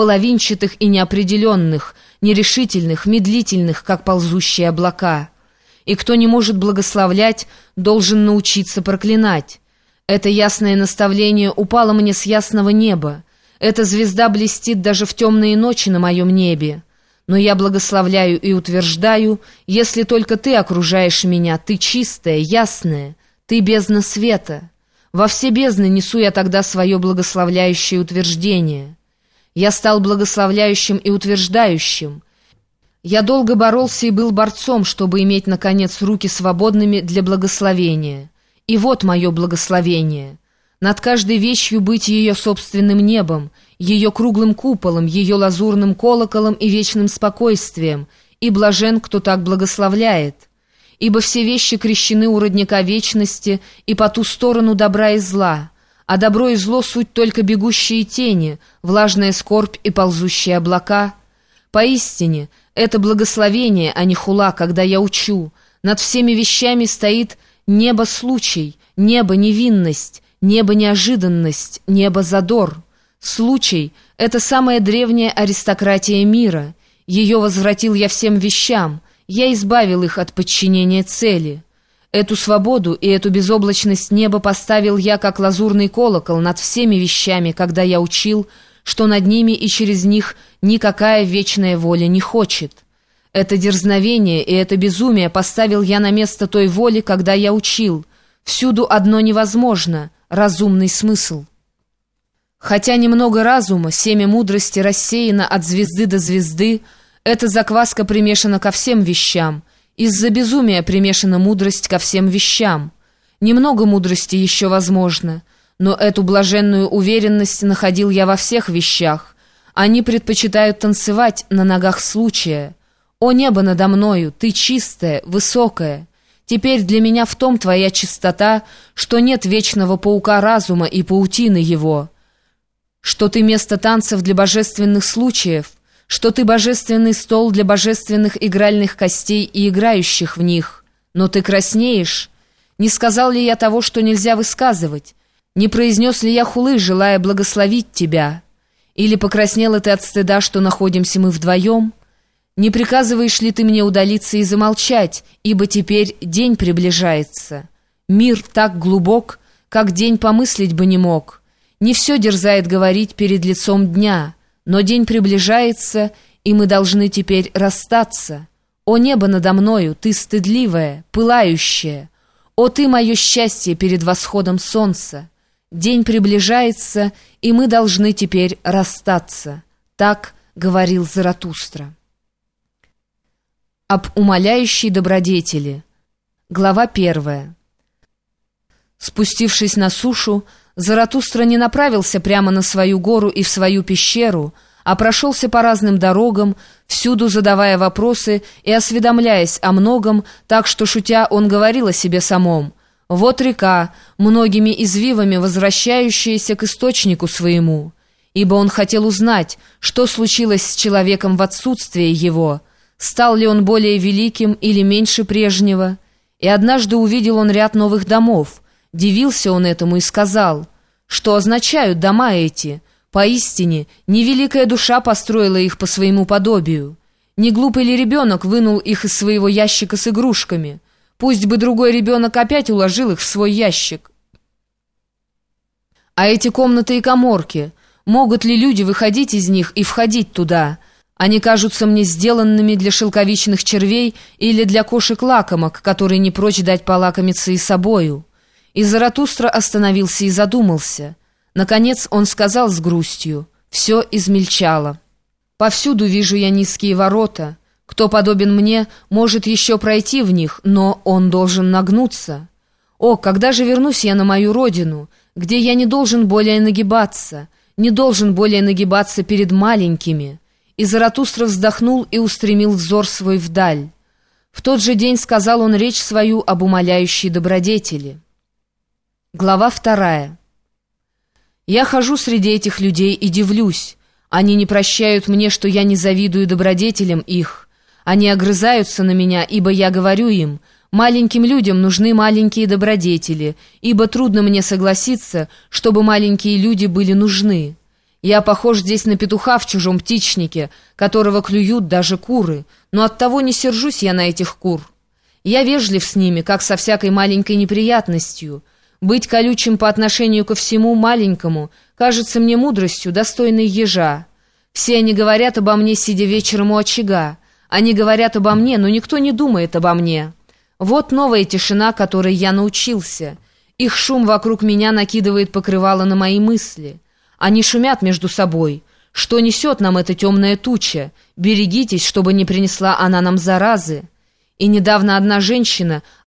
половинчатых и неопределенных, нерешительных, медлительных, как ползущие облака. И кто не может благословлять, должен научиться проклинать. Это ясное наставление упало мне с ясного неба. Эта звезда блестит даже в темные ночи на моем небе. Но я благословляю и утверждаю, если только ты окружаешь меня, ты чистая, ясная, ты бездна света». Во все бездны несу я тогда свое благословляющее утверждение. Я стал благословляющим и утверждающим. Я долго боролся и был борцом, чтобы иметь, наконец, руки свободными для благословения. И вот мое благословение. Над каждой вещью быть ее собственным небом, ее круглым куполом, ее лазурным колоколом и вечным спокойствием, и блажен, кто так благословляет» ибо все вещи крещены у родника вечности и по ту сторону добра и зла, а добро и зло — суть только бегущие тени, влажная скорбь и ползущие облака. Поистине, это благословение, а не хула, когда я учу. Над всеми вещами стоит небо-случай, небо-невинность, небо-неожиданность, небо-задор. Случай — это самая древняя аристократия мира. Ее возвратил я всем вещам — я избавил их от подчинения цели. Эту свободу и эту безоблачность неба поставил я, как лазурный колокол, над всеми вещами, когда я учил, что над ними и через них никакая вечная воля не хочет. Это дерзновение и это безумие поставил я на место той воли, когда я учил. Всюду одно невозможно — разумный смысл. Хотя немного разума, семя мудрости рассеяно от звезды до звезды — эта закваска примешана ко всем вещам. Из-за безумия примешана мудрость ко всем вещам. Немного мудрости еще возможно, но эту блаженную уверенность находил я во всех вещах. Они предпочитают танцевать на ногах случая. О небо надо мною, ты чистая, высокая. Теперь для меня в том твоя чистота, что нет вечного паука разума и паутины его, что ты место танцев для божественных случаев — что ты божественный стол для божественных игральных костей и играющих в них. Но ты краснеешь. Не сказал ли я того, что нельзя высказывать? Не произнес ли я хулы, желая благословить тебя? Или покраснела ты от стыда, что находимся мы вдвоем? Не приказываешь ли ты мне удалиться и замолчать, ибо теперь день приближается? Мир так глубок, как день помыслить бы не мог. Не все дерзает говорить перед лицом дня — но день приближается, и мы должны теперь расстаться. О небо надо мною, ты стыдливая, пылающая! О ты мое счастье перед восходом солнца! День приближается, и мы должны теперь расстаться. Так говорил Заратустра. Об умоляющей добродетели. Глава первая. Спустившись на сушу, Заратустра не направился прямо на свою гору и в свою пещеру, а прошелся по разным дорогам, всюду задавая вопросы и осведомляясь о многом, так что, шутя, он говорил о себе самом. «Вот река, многими извивами возвращающаяся к источнику своему» ибо он хотел узнать, что случилось с человеком в отсутствие его, стал ли он более великим или меньше прежнего. И однажды увидел он ряд новых домов, Дивился он этому и сказал, что означают дома эти. Поистине, невеликая душа построила их по своему подобию. Не глупый ли ребенок вынул их из своего ящика с игрушками? Пусть бы другой ребенок опять уложил их в свой ящик. А эти комнаты и коморки, могут ли люди выходить из них и входить туда? Они кажутся мне сделанными для шелковичных червей или для кошек-лакомок, которые не прочь дать полакомиться и собою. И Заратустра остановился и задумался. Наконец он сказал с грустью, «Все измельчало. Повсюду вижу я низкие ворота. Кто подобен мне, может еще пройти в них, но он должен нагнуться. О, когда же вернусь я на мою родину, где я не должен более нагибаться, не должен более нагибаться перед маленькими?» И Заратустра вздохнул и устремил взор свой вдаль. В тот же день сказал он речь свою об умоляющей добродетели. Глава вторая. Я хожу среди этих людей и дивлюсь. Они не прощают мне, что я не завидую добродетелям их. Они огрызаются на меня, ибо я говорю им, маленьким людям нужны маленькие добродетели, ибо трудно мне согласиться, чтобы маленькие люди были нужны. Я похож здесь на петуха в чужом птичнике, которого клюют даже куры, но оттого не сержусь я на этих кур. Я вежлив с ними, как со всякой маленькой неприятностью. Быть колючим по отношению ко всему маленькому кажется мне мудростью, достойной ежа. Все они говорят обо мне, сидя вечером у очага. Они говорят обо мне, но никто не думает обо мне. Вот новая тишина, которой я научился. Их шум вокруг меня накидывает покрывало на мои мысли». Они шумят между собой. Что несет нам эта темная туча? Берегитесь, чтобы не принесла она нам заразы. И недавно одна женщина